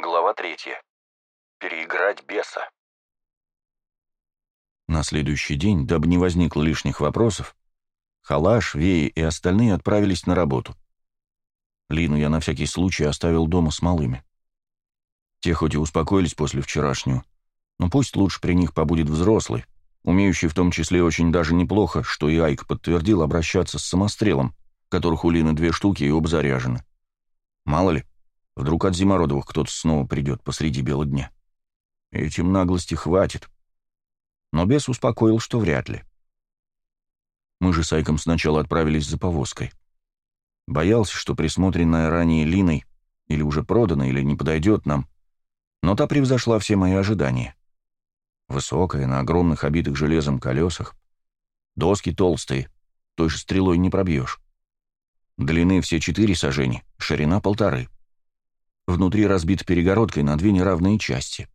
Глава третья. Переиграть беса. На следующий день, дабы не возникло лишних вопросов, Халаш, Веи и остальные отправились на работу. Лину я на всякий случай оставил дома с малыми. Те хоть и успокоились после вчерашнего, но пусть лучше при них побудет взрослый, умеющий в том числе очень даже неплохо, что и Айк подтвердил, обращаться с самострелом, которых у Лины две штуки и оба заряжены. Мало ли, вдруг от Зимородовых кто-то снова придет посреди бела дня. Этим наглости хватит. Но бес успокоил, что вряд ли. Мы же с Айком сначала отправились за повозкой. Боялся, что присмотренная ранее Линой или уже продана, или не подойдет нам, но та превзошла все мои ожидания. Высокая, на огромных обитых железом колесах. Доски толстые, той же стрелой не пробьешь. Длины все четыре сажени, ширина полторы. Внутри разбит перегородкой на две неравные части.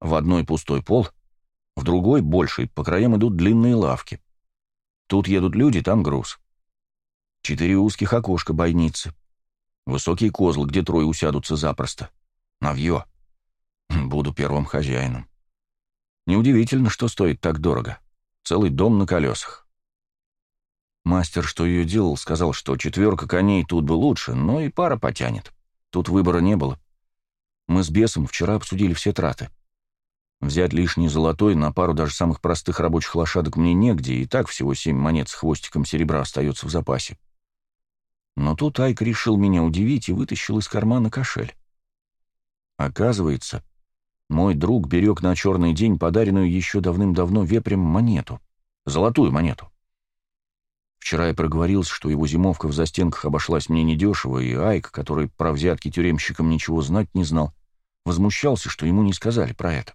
В одной пустой пол, в другой, большей, по краям идут длинные лавки. Тут едут люди, там груз. Четыре узких окошка бойницы. Высокие козлы, где трое усядутся запросто. Навье. Буду первым хозяином. Неудивительно, что стоит так дорого. Целый дом на колесах. Мастер, что ее делал, сказал, что четверка коней тут бы лучше, но и пара потянет. Тут выбора не было. Мы с бесом вчера обсудили все траты. Взять лишний золотой на пару даже самых простых рабочих лошадок мне негде, и так всего семь монет с хвостиком серебра остается в запасе. Но тут Айк решил меня удивить и вытащил из кармана кошель. Оказывается, мой друг берег на черный день подаренную еще давным-давно вепрем монету. Золотую монету. Вчера я проговорился, что его зимовка в застенках обошлась мне недешево, и Айк, который про взятки тюремщикам ничего знать не знал, возмущался, что ему не сказали про это.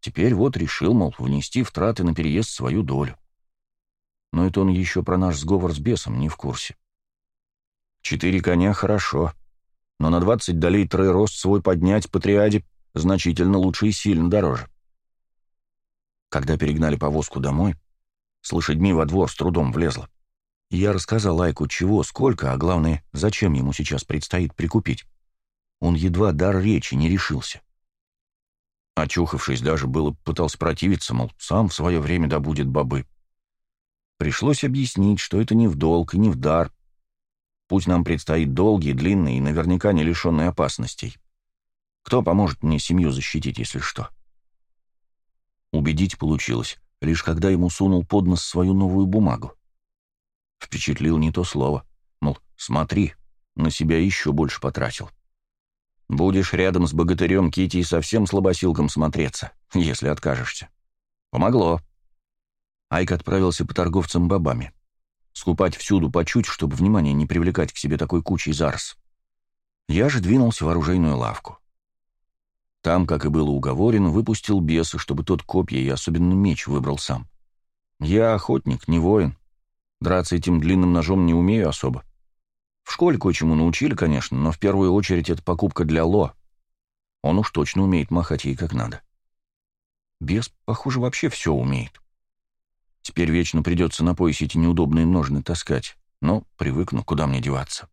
Теперь вот решил, мол, внести в траты на переезд свою долю. Но это он еще про наш сговор с бесом не в курсе. Четыре коня хорошо, но на двадцать долей рост свой поднять по триаде значительно лучше и сильно дороже. Когда перегнали повозку домой, с лошадьми во двор с трудом влезла. Я рассказал Айку, чего, сколько, а главное, зачем ему сейчас предстоит прикупить. Он едва дар речи не решился. Очухавшись, даже было пытался противиться, мол, сам в свое время добудет бобы. Пришлось объяснить, что это не в долг и не в дар. Путь нам предстоит долгий, длинный и наверняка не лишенный опасностей. Кто поможет мне семью защитить, если что? Убедить получилось, лишь когда ему сунул под нос свою новую бумагу. Впечатлил не то слово. Мол, смотри, на себя еще больше потратил. Будешь рядом с богатырем Кити совсем слабосилком смотреться, если откажешься. Помогло. Айк отправился по торговцам бобами. Скупать всюду по чуть, чтобы внимание не привлекать к себе такой кучей зарс. Я же двинулся в оружейную лавку. Там, как и было уговорено, выпустил беса, чтобы тот копья и особенно меч выбрал сам. Я охотник, не воин. Драться этим длинным ножом не умею особо. В школе кое-чему научили, конечно, но в первую очередь это покупка для Ло. Он уж точно умеет махать ей как надо. Бес, похоже, вообще все умеет. Теперь вечно придется на поясе эти неудобные ножны таскать, но привыкну, куда мне деваться.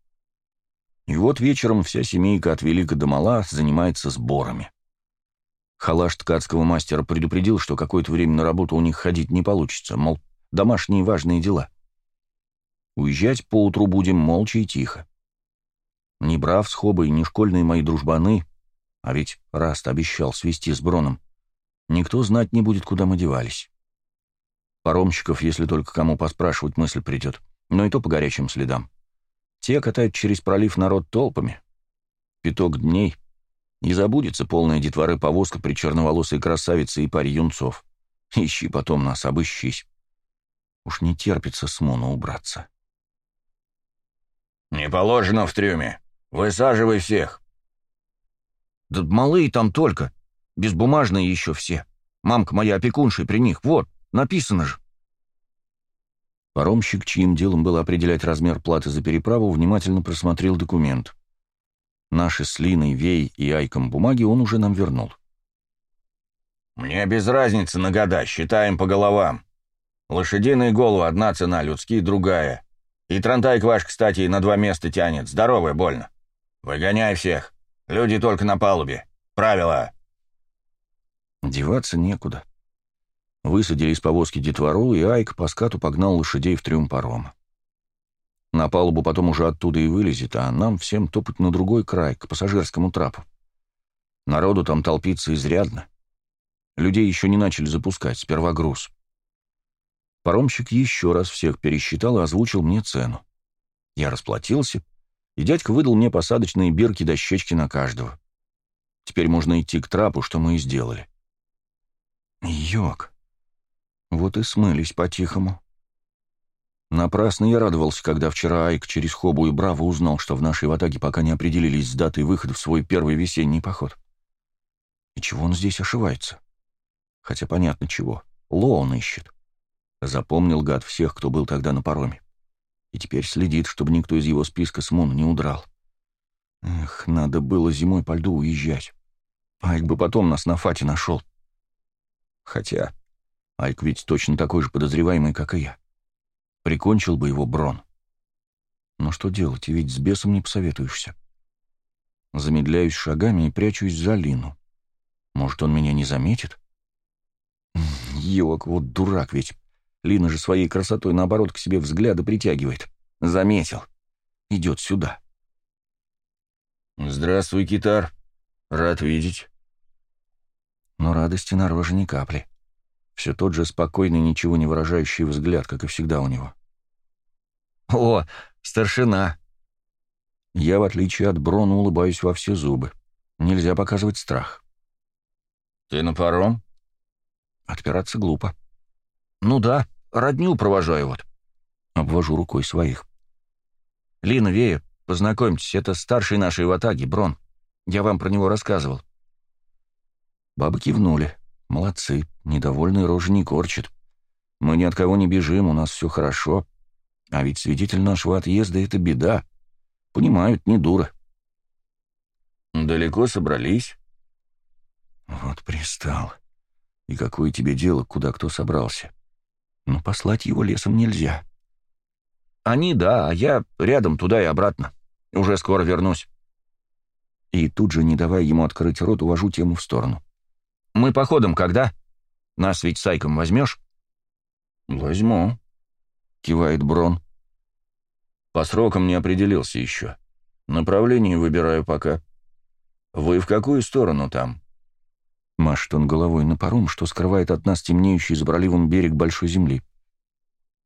И вот вечером вся семейка от велика до мала занимается сборами. Халаш ткацкого мастера предупредил, что какое-то время на работу у них ходить не получится, мол, домашние важные дела. Уезжать поутру будем молча и тихо. Ни Брав с Хобой, ни школьные мои дружбаны, а ведь Раст обещал свести с Броном, никто знать не будет, куда мы девались. Паромщиков, если только кому поспрашивать, мысль придет, но и то по горячим следам. Те катают через пролив народ толпами. Пяток дней, и забудется полная детворы повозка при черноволосой красавице и паре юнцов. Ищи потом нас, обыщись. Уж не терпится с Моно убраться. «Не положено в трюме. Высаживай всех». «Да малые там только. Безбумажные еще все. Мамка моя опекуншей при них. Вот, написано же». Паромщик, чьим делом было определять размер платы за переправу, внимательно просмотрел документ. Наши с Линой, Вей и Айком бумаги он уже нам вернул. «Мне без разницы на года, считаем по головам. Лошадиные головы — одна цена, людские — другая. И Трантайк ваш, кстати, на два места тянет. Здоровая, больно. Выгоняй всех. Люди только на палубе. Правила!» Деваться некуда. Высадили из повозки детвору, и Айк по скату погнал лошадей в трюм парома. На палубу потом уже оттуда и вылезет, а нам всем топать на другой край, к пассажирскому трапу. Народу там толпится изрядно. Людей еще не начали запускать, сперва груз. Паромщик еще раз всех пересчитал и озвучил мне цену. Я расплатился, и дядька выдал мне посадочные бирки дощечки на каждого. Теперь можно идти к трапу, что мы и сделали. Йок. Вот и смылись по-тихому. Напрасно я радовался, когда вчера Айк через Хобу и Браво узнал, что в нашей ватаге пока не определились с датой выхода в свой первый весенний поход. И чего он здесь ошивается? Хотя понятно чего. Ло он ищет. Запомнил гад всех, кто был тогда на пароме. И теперь следит, чтобы никто из его списка с Мун не удрал. Эх, надо было зимой по льду уезжать. Айк бы потом нас на фате нашел. Хотя Айк ведь точно такой же подозреваемый, как и я. Прикончил бы его Брон. Но что делать, ведь с бесом не посоветуешься. Замедляюсь шагами и прячусь за Лину. Может, он меня не заметит? Ёк, вот дурак ведь. Лина же своей красотой, наоборот, к себе взгляды притягивает. Заметил. Идет сюда. «Здравствуй, китар. Рад видеть». Но радости на роже ни капли. Все тот же спокойный, ничего не выражающий взгляд, как и всегда у него. «О, старшина!» Я, в отличие от Брона, улыбаюсь во все зубы. Нельзя показывать страх. «Ты на паром?» Отпираться глупо. «Ну да, родню провожаю вот». Обвожу рукой своих. «Лина, Вея, познакомьтесь, это старший нашей ватаги, Брон. Я вам про него рассказывал». Бабы кивнули. Молодцы, недовольные рожи не корчат. Мы ни от кого не бежим, у нас все хорошо. А ведь свидетель нашего отъезда — это беда. Понимают, не дура. «Далеко собрались?» Вот пристал. И какое тебе дело, куда кто собрался? Но послать его лесом нельзя. Они, да, а я рядом туда и обратно. Уже скоро вернусь. И тут же, не давая ему открыть рот, увожу тему в сторону. Мы походом когда? Нас ведь сайком возьмешь? Возьму, кивает Брон. По срокам не определился еще. Направление выбираю пока. Вы в какую сторону там? Машет он головой на паром, что скрывает от нас темнеющий за проливом берег большой земли.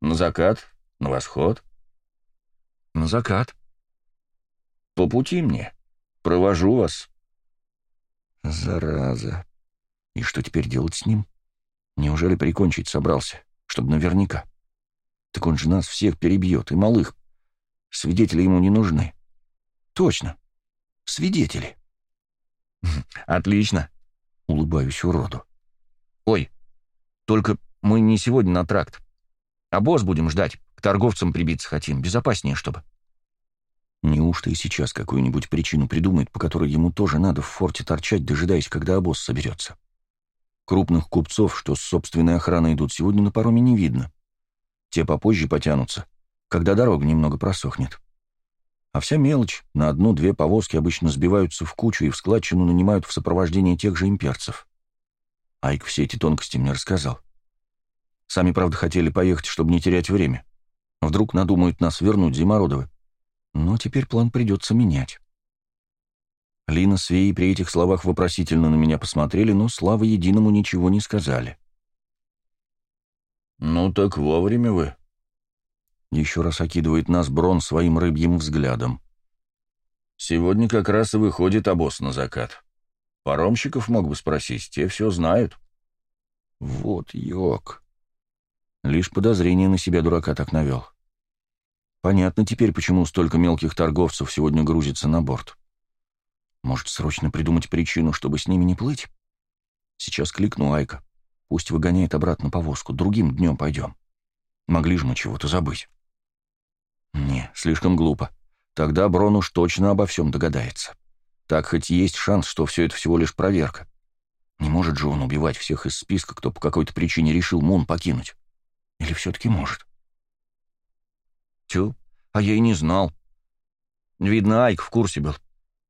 На закат? На восход? На закат. По пути мне. Провожу вас. Зараза. И что теперь делать с ним? Неужели прикончить собрался? Чтобы наверняка. Так он же нас всех перебьет, и малых. Свидетели ему не нужны. Точно. Свидетели. Отлично. Улыбаюсь уроду. Ой, только мы не сегодня на тракт. А босс будем ждать. К торговцам прибиться хотим. Безопаснее, чтобы. Неужто и сейчас какую-нибудь причину придумает, по которой ему тоже надо в форте торчать, дожидаясь, когда обоз соберется? Крупных купцов, что с собственной охраной идут, сегодня на пароме не видно. Те попозже потянутся, когда дорога немного просохнет. А вся мелочь, на одну-две повозки обычно сбиваются в кучу и в складчину нанимают в сопровождении тех же имперцев. Айк все эти тонкости мне рассказал. Сами, правда, хотели поехать, чтобы не терять время. Вдруг надумают нас вернуть Зимородовы. Но теперь план придется менять. Лина с Веей при этих словах вопросительно на меня посмотрели, но, слава единому, ничего не сказали. «Ну так вовремя вы». Еще раз окидывает нас Брон своим рыбьим взглядом. «Сегодня как раз и выходит обоз на закат. Паромщиков мог бы спросить, те все знают». «Вот ёк». Лишь подозрение на себя дурака так навел. Понятно теперь, почему столько мелких торговцев сегодня грузится на борт. Может, срочно придумать причину, чтобы с ними не плыть? Сейчас кликну Айка. Пусть выгоняет обратно повозку. Другим днем пойдем. Могли же мы чего-то забыть. Не, слишком глупо. Тогда Брон уж точно обо всем догадается. Так хоть есть шанс, что все это всего лишь проверка. Не может же он убивать всех из списка, кто по какой-то причине решил Мун покинуть. Или все-таки может? Тю, а я и не знал. Видно, Айк в курсе был.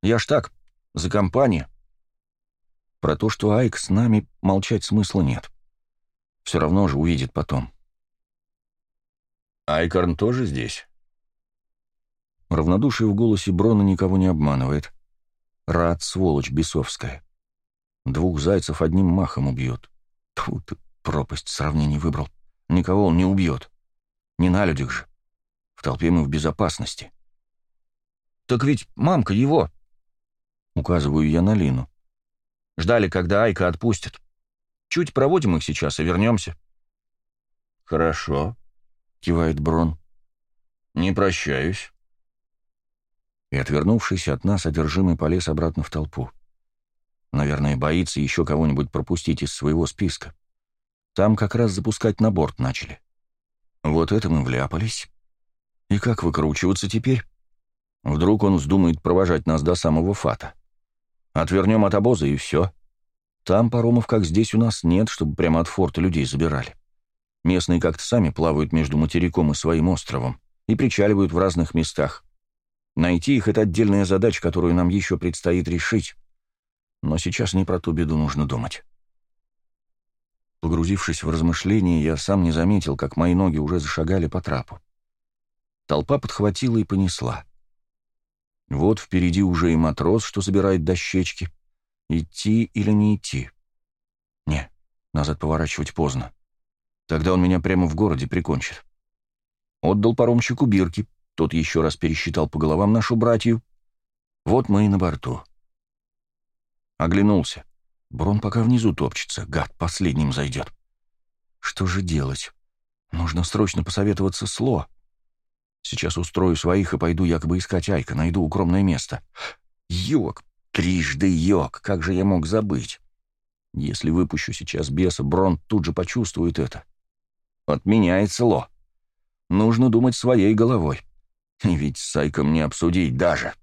Я ж так, За компанию. Про то, что Айк с нами, молчать смысла нет. Все равно же увидит потом. Айкорн тоже здесь? Равнодушие в голосе Брона никого не обманывает. Рад, сволочь бесовская. Двух зайцев одним махом убьет. Тьфу ты, пропасть сравнений выбрал. Никого он не убьет. Не на людях же. В толпе мы в безопасности. «Так ведь мамка его!» Указываю я на Лину. Ждали, когда Айка отпустит. Чуть проводим их сейчас и вернемся. «Хорошо», — кивает Брон. «Не прощаюсь». И, отвернувшись от нас, одержимый полез обратно в толпу. Наверное, боится еще кого-нибудь пропустить из своего списка. Там как раз запускать на борт начали. Вот это мы вляпались. И как выкручиваться теперь? Вдруг он вздумает провожать нас до самого фата. Отвернем от обоза и все. Там паромов, как здесь, у нас нет, чтобы прямо от форта людей забирали. Местные как-то сами плавают между материком и своим островом и причаливают в разных местах. Найти их — это отдельная задача, которую нам еще предстоит решить. Но сейчас не про ту беду нужно думать. Погрузившись в размышления, я сам не заметил, как мои ноги уже зашагали по трапу. Толпа подхватила и понесла. Вот впереди уже и матрос, что забирает дощечки. Идти или не идти? Не, назад поворачивать поздно. Тогда он меня прямо в городе прикончит. Отдал паромщику бирки, тот еще раз пересчитал по головам нашу братью. Вот мы и на борту. Оглянулся. Брон пока внизу топчется, гад, последним зайдет. Что же делать? Нужно срочно посоветоваться с Ло. Сейчас устрою своих и пойду якобы искать Айка, найду укромное место. Йог, трижды йог, как же я мог забыть? Если выпущу сейчас беса, Брон тут же почувствует это. Отменяется Ло. Нужно думать своей головой. И ведь с Айком не обсудить даже.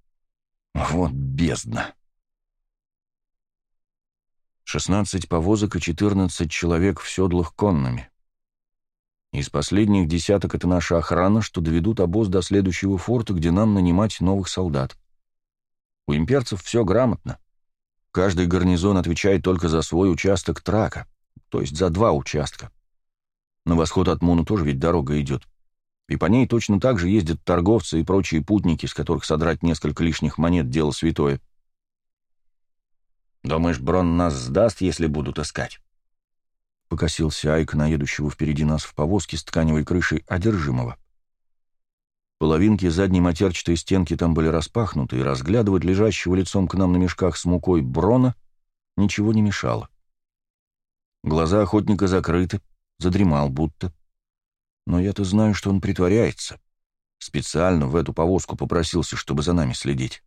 Вот бездна. 16 повозок и 14 человек в седлах конными. Из последних десяток это наша охрана, что доведут обоз до следующего форта, где нам нанимать новых солдат. У имперцев все грамотно. Каждый гарнизон отвечает только за свой участок трака, то есть за два участка. На восход от Муну тоже ведь дорога идет. И по ней точно так же ездят торговцы и прочие путники, с которых содрать несколько лишних монет – дело святое. «Думаешь, Брон нас сдаст, если будут искать?» Покосился Айк на едущего впереди нас в повозке с тканевой крышей одержимого. Половинки задней матерчатой стенки там были распахнуты, и разглядывать лежащего лицом к нам на мешках с мукой Брона ничего не мешало. Глаза охотника закрыты, задремал будто. Но я-то знаю, что он притворяется. Специально в эту повозку попросился, чтобы за нами следить.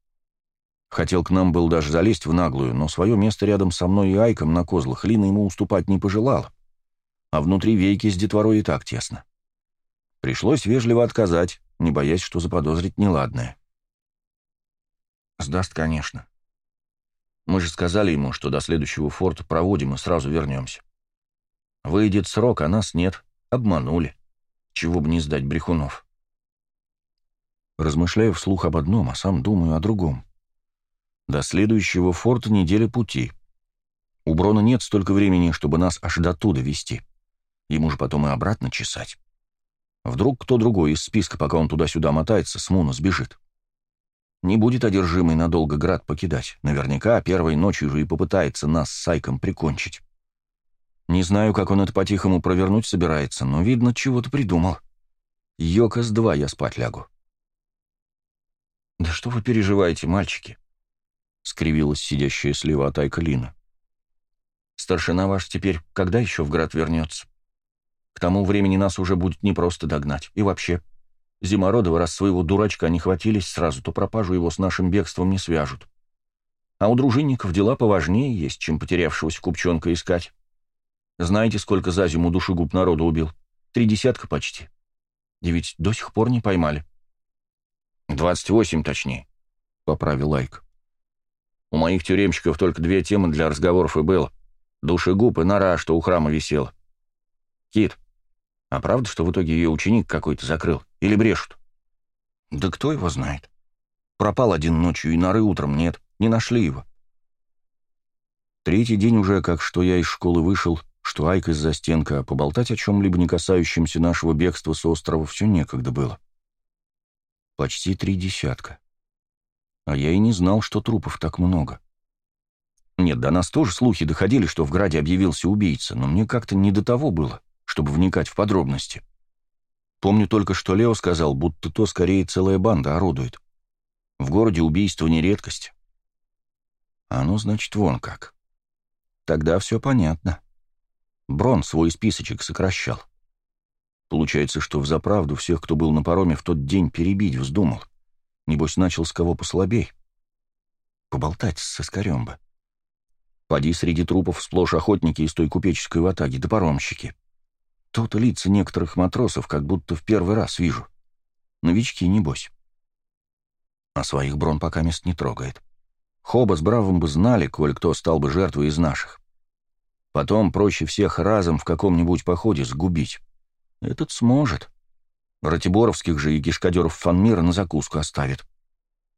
Хотел к нам был даже залезть в наглую, но свое место рядом со мной и Айком на козлах Лина ему уступать не пожелала. А внутри вейки с детворой и так тесно. Пришлось вежливо отказать, не боясь, что заподозрить неладное. Сдаст, конечно. Мы же сказали ему, что до следующего форта проводим и сразу вернемся. Выйдет срок, а нас нет. Обманули. Чего бы не сдать брехунов. Размышляю вслух об одном, а сам думаю о другом. До следующего форта неделя пути. У Брона нет столько времени, чтобы нас аж до туда вести. Ему же потом и обратно чесать. Вдруг кто другой из списка, пока он туда-сюда мотается, с Муна сбежит. Не будет одержимый надолго град покидать. Наверняка первой ночью же и попытается нас с Сайком прикончить. Не знаю, как он это по-тихому провернуть собирается, но, видно, чего-то придумал. Йокос-2 я спать лягу. «Да что вы переживаете, мальчики?» — скривилась сидящая слева от Айка Лина. «Старшина ваш теперь когда еще в град вернется? К тому времени нас уже будет непросто догнать. И вообще, Зимородова, раз своего дурачка не хватились сразу, то пропажу его с нашим бегством не свяжут. А у дружинников дела поважнее есть, чем потерявшегося купчонка искать. Знаете, сколько за зиму душегуб народу убил? Три десятка почти. И ведь до сих пор не поймали». «Двадцать восемь, точнее», — поправил Айк. У моих тюремщиков только две темы для разговоров и было. Душегуб и нора, что у храма висела. Кит, а правда, что в итоге ее ученик какой-то закрыл? Или брешут? Да кто его знает. Пропал один ночью, и норы утром нет. Не нашли его. Третий день уже, как что я из школы вышел, что Айк из-за стенка, а поболтать о чем-либо не касающемся нашего бегства с острова все некогда было. Почти три десятка. А я и не знал, что трупов так много. Нет, до нас тоже слухи доходили, что в Граде объявился убийца, но мне как-то не до того было, чтобы вникать в подробности. Помню только, что Лео сказал, будто то скорее целая банда орудует. В городе убийство не редкость. А ну, значит, вон как. Тогда все понятно. Брон свой списочек сокращал. Получается, что взаправду всех, кто был на пароме в тот день, перебить вздумал. Небось, начал с кого послабей. Поболтать с соскарем бы. Поди среди трупов сплошь охотники из той купеческой ватаги, да паромщики. Тут лица некоторых матросов как будто в первый раз вижу. Новички, небось. А своих Брон пока мест не трогает. Хоба с Бравом бы знали, коль кто стал бы жертвой из наших. Потом проще всех разом в каком-нибудь походе сгубить. Этот сможет. Ратиборовских же и кишкадеров фанмира на закуску оставит.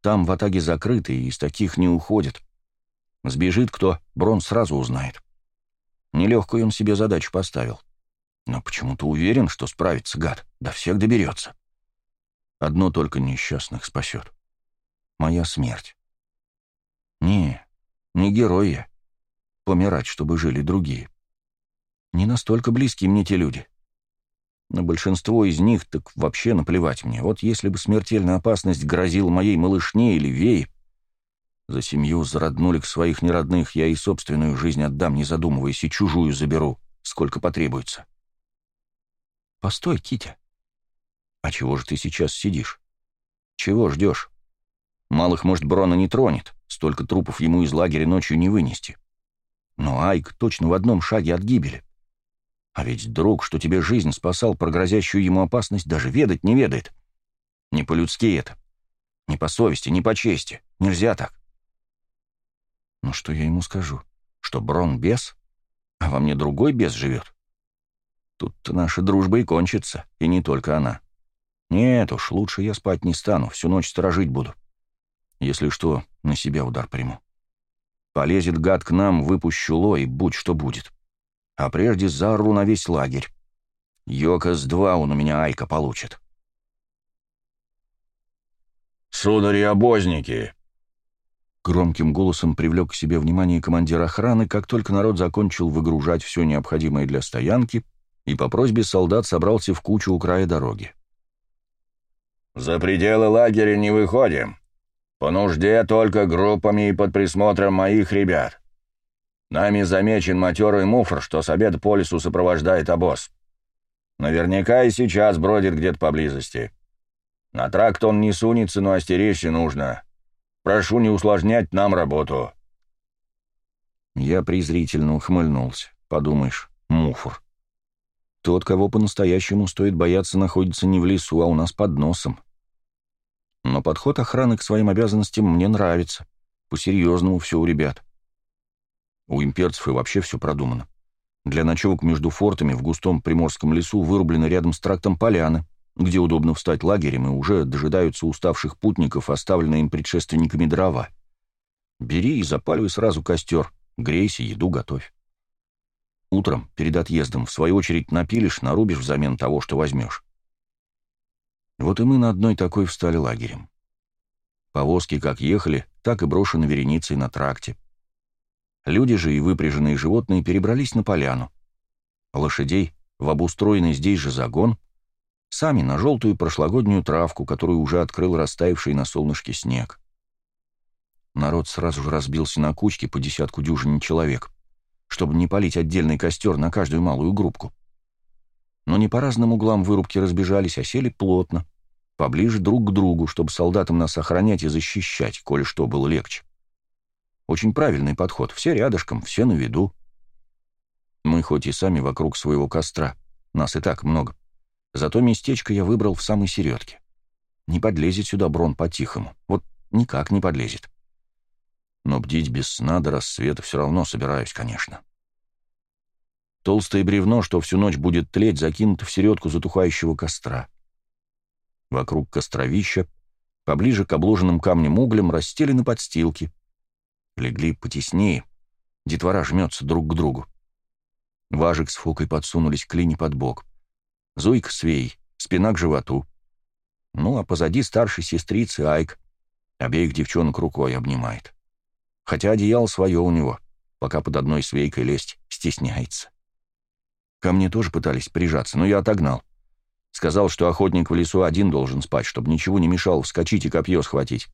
Там в атаге закрыты, и из таких не уходят. Сбежит кто, Брон сразу узнает. Нелегкую он себе задачу поставил. Но почему-то уверен, что справится гад, до всех доберется. Одно только несчастных спасет. Моя смерть. Не, не герой я помирать, чтобы жили другие. Не настолько близки мне те люди. На большинство из них так вообще наплевать мне. Вот если бы смертельная опасность грозила моей малышне или Вее, за семью, за роднулик своих неродных я и собственную жизнь отдам, не задумываясь, и чужую заберу, сколько потребуется. Постой, Китя. А чего же ты сейчас сидишь? Чего ждешь? Малых, может, Брона не тронет, столько трупов ему из лагеря ночью не вынести. Но Айк точно в одном шаге от гибели. А ведь друг, что тебе жизнь спасал про грозящую ему опасность, даже ведать не ведает. Не по-людски это. Не по совести, не по чести. Нельзя так. Ну что я ему скажу? Что Брон бес? А во мне другой бес живет? Тут-то наша дружба и кончится, и не только она. Нет уж, лучше я спать не стану, всю ночь сторожить буду. Если что, на себя удар приму. Полезет гад к нам, выпущу лой, будь что будет. А прежде зару на весь лагерь. Йокос-2 он у меня Айка получит. «Судари-обозники!» Громким голосом привлек к себе внимание командир охраны, как только народ закончил выгружать все необходимое для стоянки и по просьбе солдат собрался в кучу у края дороги. «За пределы лагеря не выходим. По нужде только группами и под присмотром моих ребят. Нами замечен матерый муфр, что с обеда по лесу сопровождает обоз. Наверняка и сейчас бродит где-то поблизости. На тракт он не сунется, но остеречься нужно. Прошу не усложнять нам работу». Я презрительно ухмыльнулся. Подумаешь, муфр. Тот, кого по-настоящему стоит бояться, находится не в лесу, а у нас под носом. Но подход охраны к своим обязанностям мне нравится. По-серьезному все у ребят. У имперцев и вообще все продумано. Для ночевок между фортами в густом приморском лесу вырублены рядом с трактом поляны, где удобно встать лагерем, и уже дожидаются уставших путников, оставленные им предшественниками дрова. Бери и запаливай сразу костер, грейся, еду готовь. Утром, перед отъездом, в свою очередь напилишь, нарубишь взамен того, что возьмешь. Вот и мы на одной такой встали лагерем. Повозки как ехали, так и брошены вереницей на тракте. Люди же и выпряженные животные перебрались на поляну. Лошадей в обустроенный здесь же загон, сами на желтую прошлогоднюю травку, которую уже открыл растаявший на солнышке снег. Народ сразу же разбился на кучки по десятку дюжин человек, чтобы не палить отдельный костер на каждую малую группку но не по разным углам вырубки разбежались, а сели плотно, поближе друг к другу, чтобы солдатам нас охранять и защищать, коли что было легче. Очень правильный подход, все рядышком, все на виду. Мы хоть и сами вокруг своего костра, нас и так много, зато местечко я выбрал в самой середке. Не подлезет сюда Брон по-тихому, вот никак не подлезет. Но бдить без сна до рассвета все равно собираюсь, конечно. Толстое бревно, что всю ночь будет тлеть, закинуто в середку затухающего костра. Вокруг костровища, поближе к обложенным камнем углям, расстелены подстилки. Легли потеснее, Детвора жмется друг к другу. Важик с Фокой подсунулись к Лине под бок. Зуйка с Веей, спина к животу. Ну, а позади старшей сестрицы Айк. Обеих девчонок рукой обнимает. Хотя одеяло свое у него, пока под одной свейкой лезть стесняется. Ко мне тоже пытались прижаться, но я отогнал. Сказал, что охотник в лесу один должен спать, чтобы ничего не мешало вскочить и копье схватить.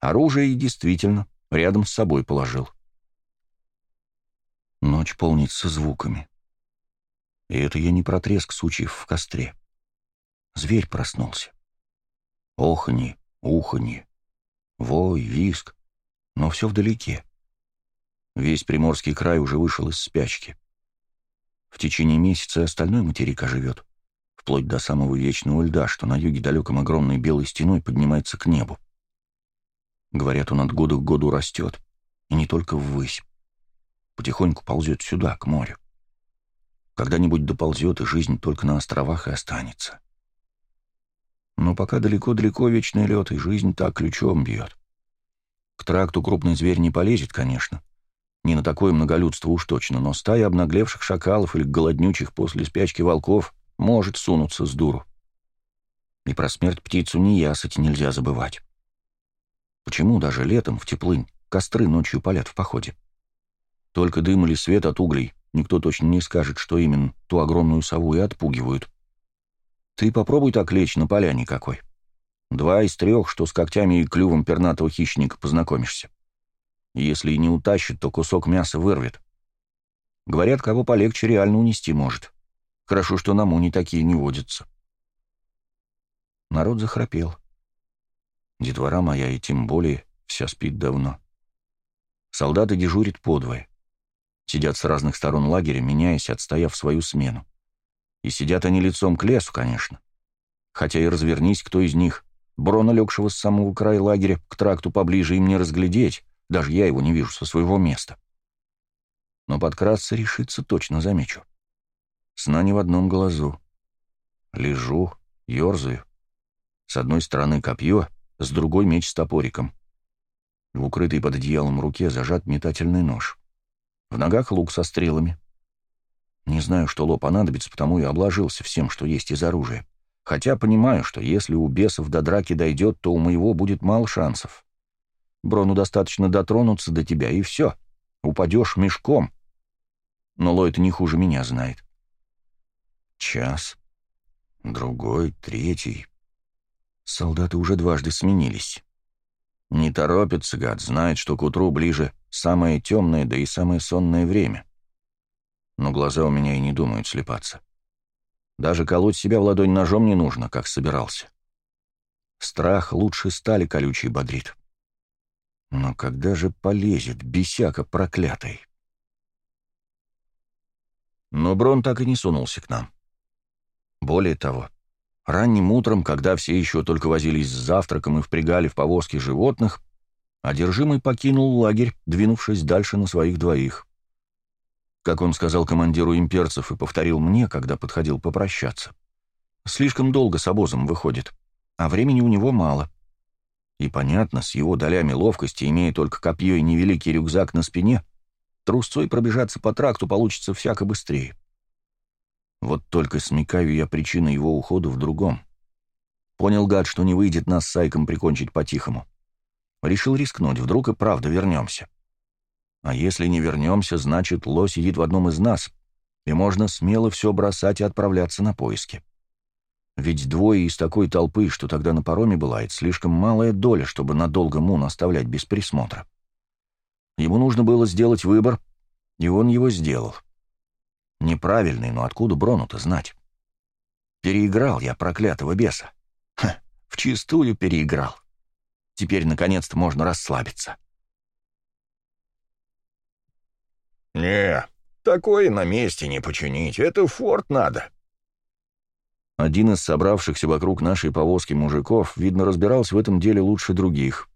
Оружие и действительно рядом с собой положил. Ночь полнится звуками. И это я не про треск сучьев в костре. Зверь проснулся. Оханье, уханье, вой, виск, но все вдалеке. Весь Приморский край уже вышел из спячки. В течение месяца остальной материк оживет, вплоть до самого вечного льда, что на юге далеком огромной белой стеной поднимается к небу. Говорят, он от года к году растет, и не только ввысь потихоньку ползет сюда, к морю. Когда-нибудь доползет, и жизнь только на островах и останется. Но пока далеко-далеко вечный лед, и жизнь так ключом бьет. К тракту крупный зверь не полезет, конечно. Не на такое многолюдство уж точно, но стая обнаглевших шакалов или голоднючих после спячки волков может сунуться с дуру. И про смерть птицу не ясать нельзя забывать. Почему даже летом в теплынь костры ночью палят в походе? Только дым или свет от углей. Никто точно не скажет, что именно ту огромную сову и отпугивают. Ты попробуй так лечь на поляне какой. Два из трех, что с когтями и клювом пернатого хищника познакомишься. Если и не утащит, то кусок мяса вырвет. Говорят, кого полегче реально унести может. Хорошо, что на муни такие не водятся. Народ захрапел. Детвора моя и тем более вся спит давно. Солдаты дежурят подвое. Сидят с разных сторон лагеря, меняясь, отстояв свою смену. И сидят они лицом к лесу, конечно. Хотя и развернись, кто из них. Брона, легшего с самого края лагеря, к тракту поближе им не разглядеть, даже я его не вижу со своего места. Но подкрасться решиться точно замечу. Сна не в одном глазу. Лежу, ерзаю. С одной стороны копье, с другой меч с топориком. В укрытой под одеялом руке зажат метательный нож. В ногах лук со стрелами. Не знаю, что ло понадобится, потому и обложился всем, что есть из оружия. Хотя понимаю, что если у бесов до драки дойдет, то у моего будет мало шансов. Брону достаточно дотронуться до тебя, и все. Упадешь мешком. Но Ло это не хуже меня знает. Час. Другой, третий. Солдаты уже дважды сменились. Не торопится, гад, знает, что к утру ближе самое темное, да и самое сонное время. Но глаза у меня и не думают слепаться. Даже колоть себя в ладонь ножом не нужно, как собирался. Страх лучше стали колючей бодрит. Но когда же полезет, бесяка проклятый? Но Брон так и не сунулся к нам. Более того, Ранним утром, когда все еще только возились с завтраком и впрягали в повозки животных, одержимый покинул лагерь, двинувшись дальше на своих двоих. Как он сказал командиру имперцев и повторил мне, когда подходил попрощаться. Слишком долго с обозом выходит, а времени у него мало. И понятно, с его долями ловкости, имея только копье и невеликий рюкзак на спине, трусцой пробежаться по тракту получится всяко быстрее. Вот только смекаю я причины его ухода в другом. Понял гад, что не выйдет нас с Сайком прикончить по-тихому. Решил рискнуть, вдруг и правда вернемся. А если не вернемся, значит, Ло сидит в одном из нас, и можно смело все бросать и отправляться на поиски. Ведь двое из такой толпы, что тогда на пароме была, это слишком малая доля, чтобы надолго Мун оставлять без присмотра. Ему нужно было сделать выбор, и он его сделал. Неправильный, но откуда Брону-то знать? Переиграл я проклятого беса. Ха, вчистую переиграл. Теперь, наконец-то, можно расслабиться. «Не, такое на месте не починить, это форт надо». Один из собравшихся вокруг нашей повозки мужиков, видно, разбирался в этом деле лучше других.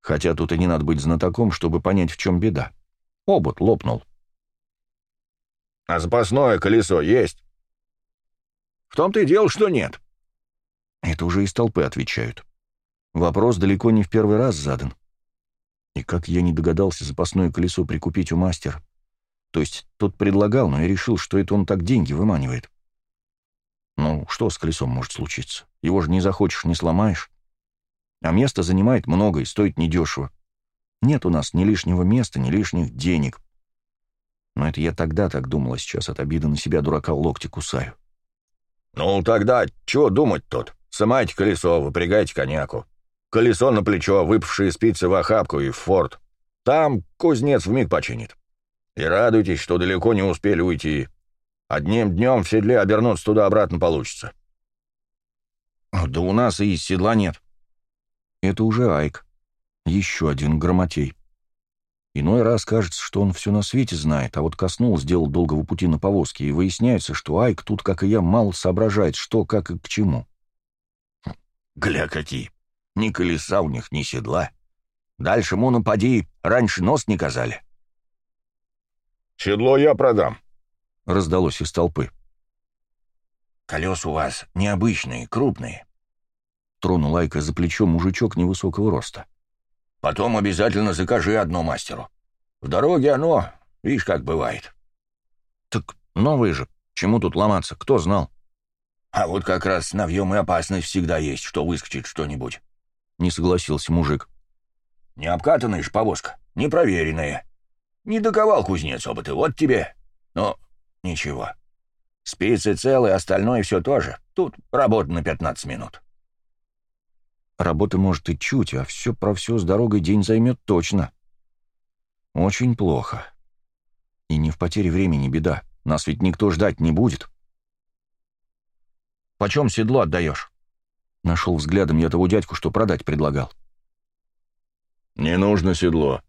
Хотя тут и не надо быть знатоком, чтобы понять, в чем беда. Обод лопнул. А запасное колесо есть? В том-то и дело, что нет. Это уже из толпы отвечают. Вопрос далеко не в первый раз задан. И как я не догадался запасное колесо прикупить у мастера. То есть тот предлагал, но я решил, что это он так деньги выманивает. Ну, что с колесом может случиться? Его же не захочешь, не сломаешь. А место занимает много и стоит недешево. Нет у нас ни лишнего места, ни лишних денег. Но это я тогда так думал, а сейчас от обиды на себя дурака локти кусаю. «Ну, тогда чего думать тут? Сымайте колесо, выпрягайте коняку. Колесо на плечо, выпавшие спицы в охапку и в форт. Там кузнец вмиг починит. И радуйтесь, что далеко не успели уйти. Одним днем в седле обернуться туда-обратно получится». «Да у нас и седла нет». Это уже Айк. Еще один грамотей. Иной раз кажется, что он все на свете знает, а вот коснул, сделал долгого пути на повозке, и выясняется, что Айк тут, как и я, мало соображает, что, как и к чему. Гля какие! Ни колеса у них, ни седла. Дальше, му напади, раньше нос не казали. «Седло я продам», — раздалось из толпы. «Колес у вас необычные, крупные», — тронул Айка за плечо мужичок невысокого роста. Потом обязательно закажи одно мастеру. В дороге оно, видишь, как бывает. Так новые же, чему тут ломаться, кто знал? А вот как раз с навьем и опасность всегда есть, что выскочит что-нибудь. Не согласился мужик. Не обкатанная ж повозка, непроверенная. Не доковал кузнец опыты, вот тебе. Но ничего. Спицы целые, остальное все тоже. Тут работа на 15 минут. Работы, может, и чуть, а все про все с дорогой день займет точно. Очень плохо. И не в потере времени беда. Нас ведь никто ждать не будет. «Почем седло отдаешь?» Нашел взглядом я того дядьку, что продать предлагал. «Не нужно седло.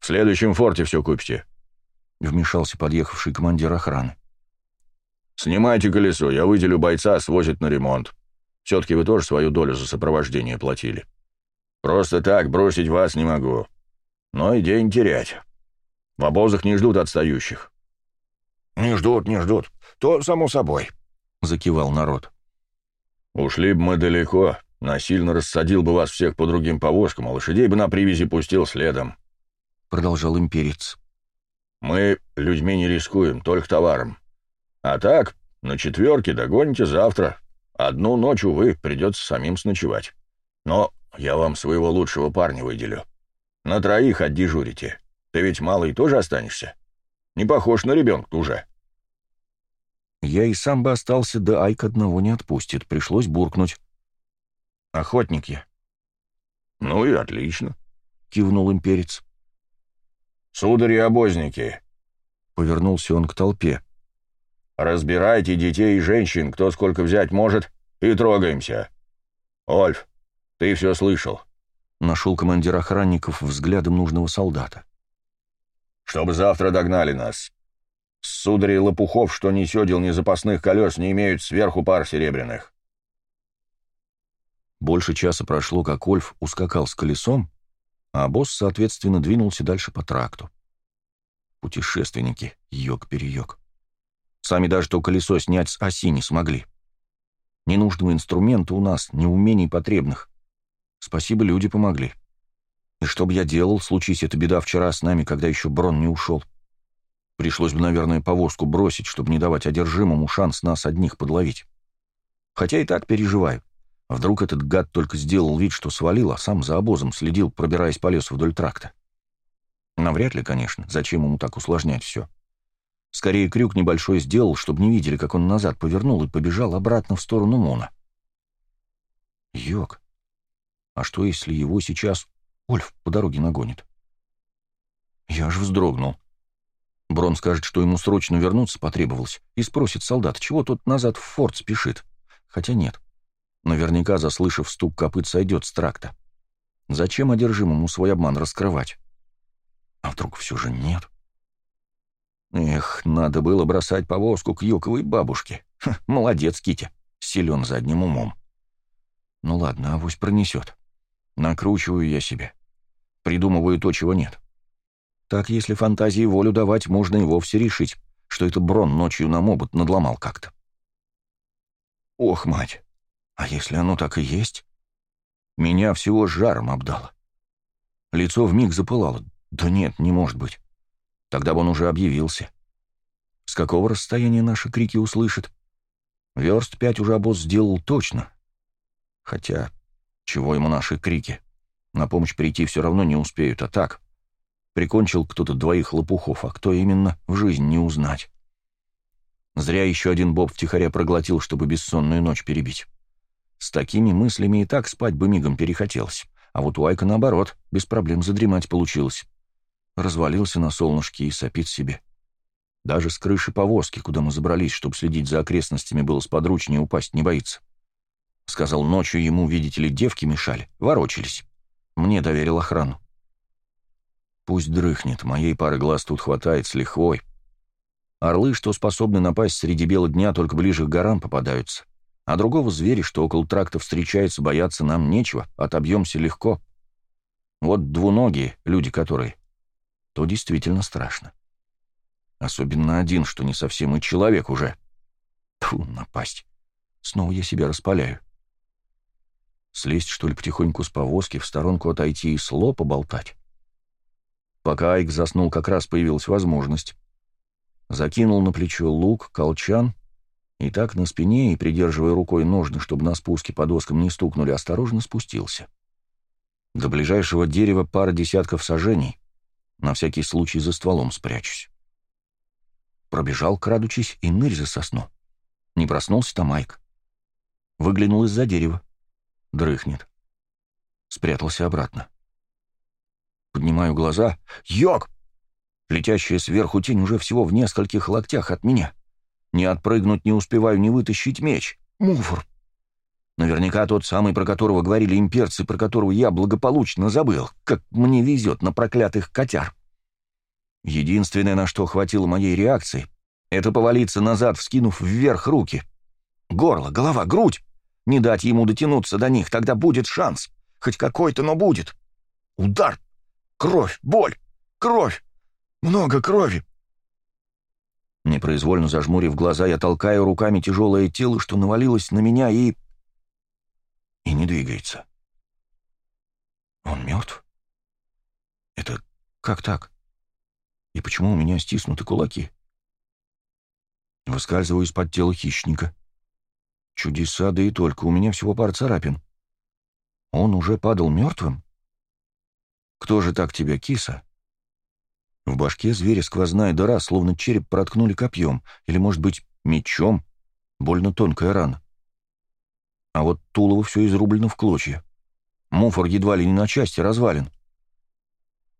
В следующем форте все купите», — вмешался подъехавший командир охраны. «Снимайте колесо, я выделю бойца, свозит на ремонт. Все-таки вы тоже свою долю за сопровождение платили. Просто так бросить вас не могу. Но и день терять. В обозах не ждут отстающих». «Не ждут, не ждут. То само собой», — закивал народ. «Ушли бы мы далеко, насильно рассадил бы вас всех по другим повозкам, а лошадей бы на привязи пустил следом», — продолжал имперец. «Мы людьми не рискуем, только товаром. А так, на четверке догоните завтра, Одну ночь, увы, придется самим сночевать. Но я вам своего лучшего парня выделю. На троих отдежурите. Ты ведь малый тоже останешься? Не похож на ребенка уже. Я и сам бы остался, да Айк одного не отпустит. Пришлось буркнуть. Охотник я. Ну и отлично, — кивнул имперец. Судари обозники. Повернулся он к толпе. Разбирайте детей и женщин, кто сколько взять может, и трогаемся. Ольф, ты все слышал. Нашел командир охранников взглядом нужного солдата. Чтобы завтра догнали нас. С сударей лопухов, что ни седел, ни запасных колес, не имеют сверху пар серебряных. Больше часа прошло, как Ольф ускакал с колесом, а босс, соответственно, двинулся дальше по тракту. Путешественники, йог-переёг. Сами даже то колесо снять с оси не смогли. Ненужного инструмента у нас, ни умений потребных. Спасибо, люди помогли. И что бы я делал, случись эта беда вчера с нами, когда еще Брон не ушел? Пришлось бы, наверное, повозку бросить, чтобы не давать одержимому шанс нас одних подловить. Хотя и так переживаю. Вдруг этот гад только сделал вид, что свалил, а сам за обозом следил, пробираясь по лесу вдоль тракта. Навряд ли, конечно. Зачем ему так усложнять все? Скорее, крюк небольшой сделал, чтобы не видели, как он назад повернул и побежал обратно в сторону Мона. Йог. А что, если его сейчас Ольф по дороге нагонит? Я аж вздрогнул. Брон скажет, что ему срочно вернуться потребовалось, и спросит солдат, чего тот назад в форт спешит. Хотя нет. Наверняка, заслышав стук копыт, сойдет с тракта. Зачем одержимому свой обман раскрывать? А вдруг все же нет? — Эх, надо было бросать повозку к юковой бабушке. Ха, молодец, Китя, силен задним умом. Ну ладно, авось пронесет. Накручиваю я себя. Придумываю то, чего нет. Так, если фантазии волю давать, можно и вовсе решить, что это Брон ночью нам обод надломал как-то. Ох, мать, а если оно так и есть? Меня всего жаром обдало. Лицо вмиг запылало. Да нет, не может быть. Тогда бы он уже объявился. С какого расстояния наши крики услышит? Верст пять уже обоз сделал точно. Хотя, чего ему наши крики? На помощь прийти все равно не успеют, а так. Прикончил кто-то двоих лопухов, а кто именно, в жизнь не узнать. Зря еще один боб втихаря проглотил, чтобы бессонную ночь перебить. С такими мыслями и так спать бы мигом перехотелось. А вот у Айка, наоборот, без проблем задремать получилось. Развалился на солнышке и сопит себе. Даже с крыши повозки, куда мы забрались, чтобы следить за окрестностями, было сподручнее упасть не боится. Сказал, ночью ему, видите ли, девки мешали, ворочались. Мне доверил охрану. Пусть дрыхнет, моей пары глаз тут хватает с лихвой. Орлы, что способны напасть среди бела дня, только ближе к горам попадаются. А другого зверя, что около тракта встречается, бояться нам нечего, отобьемся легко. Вот двуногие, люди которые, то действительно страшно. Особенно один, что не совсем и человек уже. Тьфу, напасть. Снова я себя распаляю. Слезть, что ли, потихоньку с повозки, в сторонку отойти и сло поболтать? Пока Айк заснул, как раз появилась возможность. Закинул на плечо лук, колчан, и так на спине, и придерживая рукой ножны, чтобы на спуске по доскам не стукнули, осторожно спустился. До ближайшего дерева пара десятков сажений, на всякий случай за стволом спрячусь. Пробежал, крадучись, и нырь за сосну. Не проснулся там Майк. Выглянул из-за дерева. Дрыхнет. Спрятался обратно. Поднимаю глаза. Йог! Летящая сверху тень уже всего в нескольких локтях от меня. Не отпрыгнуть не успеваю, не вытащить меч. Муфор. Наверняка тот самый, про которого говорили имперцы, про которого я благополучно забыл. Как мне везет на проклятых котяр. Единственное, на что хватило моей реакции, это повалиться назад, вскинув вверх руки. Горло, голова, грудь. Не дать ему дотянуться до них, тогда будет шанс. Хоть какой-то, но будет. Удар. Кровь, боль, кровь. Много крови. Непроизвольно зажмурив глаза, я толкаю руками тяжелое тело, что навалилось на меня, и... И не двигается. Он мертв? Это как так? И почему у меня стиснуты кулаки? Выскальзываю из-под тела хищника. Чудеса, да и только, у меня всего пара царапин. Он уже падал мертвым? Кто же так тебя, киса? В башке зверя сквозная дыра, словно череп проткнули копьем, или, может быть, мечом. Больно тонкая рана. А вот тулово все изрублено в клочья. Муфор едва ли не на части развален.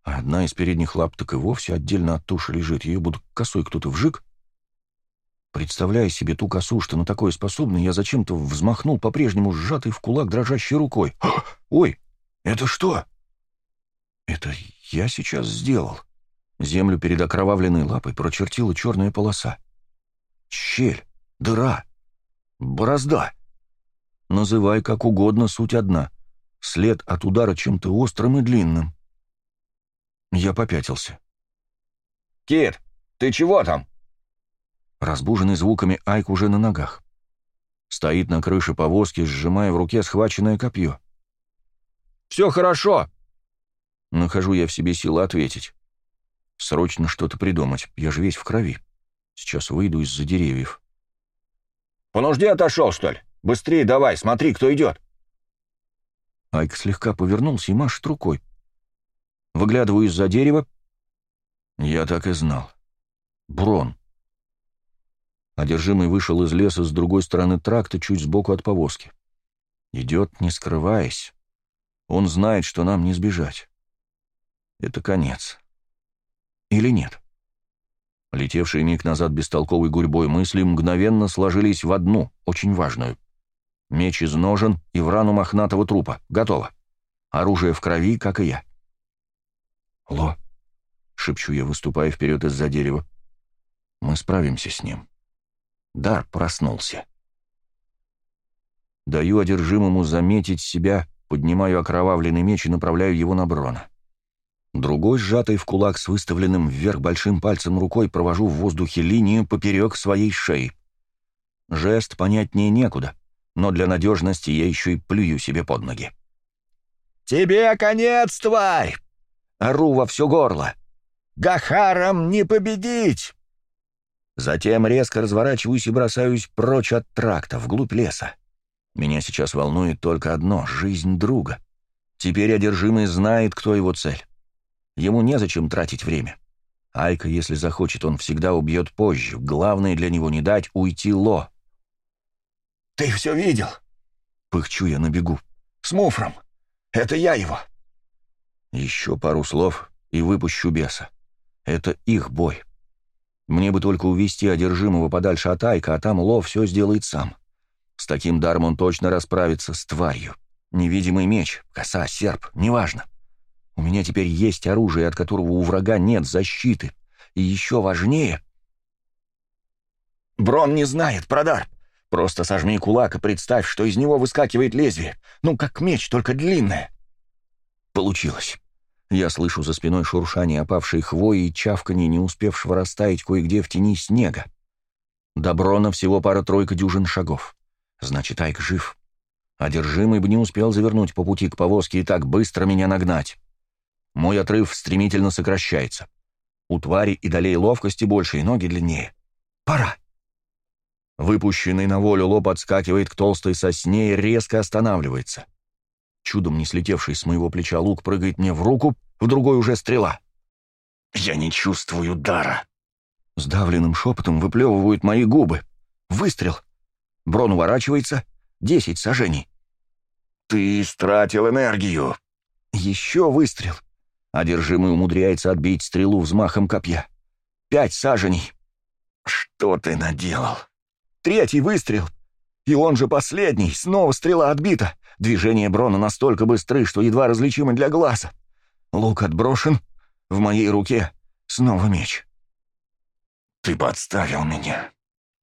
А одна из передних лап так и вовсе отдельно от туши лежит. Ее будто косой кто-то вжик. Представляя себе ту косу, что на такое способна, я зачем-то взмахнул по-прежнему сжатой в кулак дрожащей рукой. «Ой, это что?» «Это я сейчас сделал». Землю перед окровавленной лапой прочертила черная полоса. Щель, дыра, борозда. Называй как угодно, суть одна. След от удара чем-то острым и длинным. Я попятился. «Кит, ты чего там?» Разбуженный звуками Айк уже на ногах. Стоит на крыше повозки, сжимая в руке схваченное копье. «Все хорошо!» Нахожу я в себе силы ответить. Срочно что-то придумать, я же весь в крови. Сейчас выйду из-за деревьев. «По нужде отошел, что ли? Быстрее давай, смотри, кто идет!» Айк слегка повернулся и машет рукой. Выглядываю из-за дерева. Я так и знал. Брон. Одержимый вышел из леса с другой стороны тракта, чуть сбоку от повозки. Идет, не скрываясь. Он знает, что нам не сбежать. Это конец. Или нет? Летевшие миг назад бестолковой гурьбой мысли мгновенно сложились в одну, очень важную. Меч из ножен и в рану мохнатого трупа. Готово. Оружие в крови, как и я. «Ло», — шепчу я, выступая вперед из-за дерева, — «мы справимся с ним». Дар проснулся. Даю одержимому заметить себя, поднимаю окровавленный меч и направляю его на Брона. Другой, сжатый в кулак с выставленным вверх большим пальцем рукой, провожу в воздухе линию поперек своей шеи. Жест понятнее некуда, но для надежности я еще и плюю себе под ноги. «Тебе конец, тварь! Ору во все горло. «Гахарам не победить!» Затем резко разворачиваюсь и бросаюсь прочь от тракта, вглубь леса. Меня сейчас волнует только одно — жизнь друга. Теперь одержимый знает, кто его цель. Ему незачем тратить время. Айка, если захочет, он всегда убьет позже. Главное для него не дать уйти Ло. «Ты все видел?» Пыхчу я на бегу. «С Муфром. Это я его». Еще пару слов и выпущу беса. Это их бой. Мне бы только увести одержимого подальше от Айка, а там Ло все сделает сам. С таким даром он точно расправится с тварью. Невидимый меч, коса, серп, неважно. У меня теперь есть оружие, от которого у врага нет защиты. И еще важнее... Брон не знает про дар. Просто сожми кулак и представь, что из него выскакивает лезвие. Ну, как меч, только длинное. Получилось. Я слышу за спиной шуршание опавшей хвои и чавканье, не успевшего растаять кое-где в тени снега. До Брона всего пара-тройка дюжин шагов. Значит, Айк жив. Одержимый бы не успел завернуть по пути к повозке и так быстро меня нагнать. Мой отрыв стремительно сокращается. У твари и долей ловкости больше, и ноги длиннее. Пора. Выпущенный на волю лоб отскакивает к толстой сосне и резко останавливается. Чудом не слетевший с моего плеча лук прыгает мне в руку, в другой уже стрела. «Я не чувствую дара!» Сдавленным шепотом выплевывают мои губы. Выстрел. Брон уворачивается. Десять сажений. «Ты истратил энергию!» Еще выстрел. Одержимый умудряется отбить стрелу взмахом копья. Пять саженей. «Что ты наделал?» Третий выстрел. И он же последний. Снова стрела отбита. Движения Брона настолько быстры, что едва различимы для глаза. Лук отброшен. В моей руке снова меч. «Ты подставил меня»,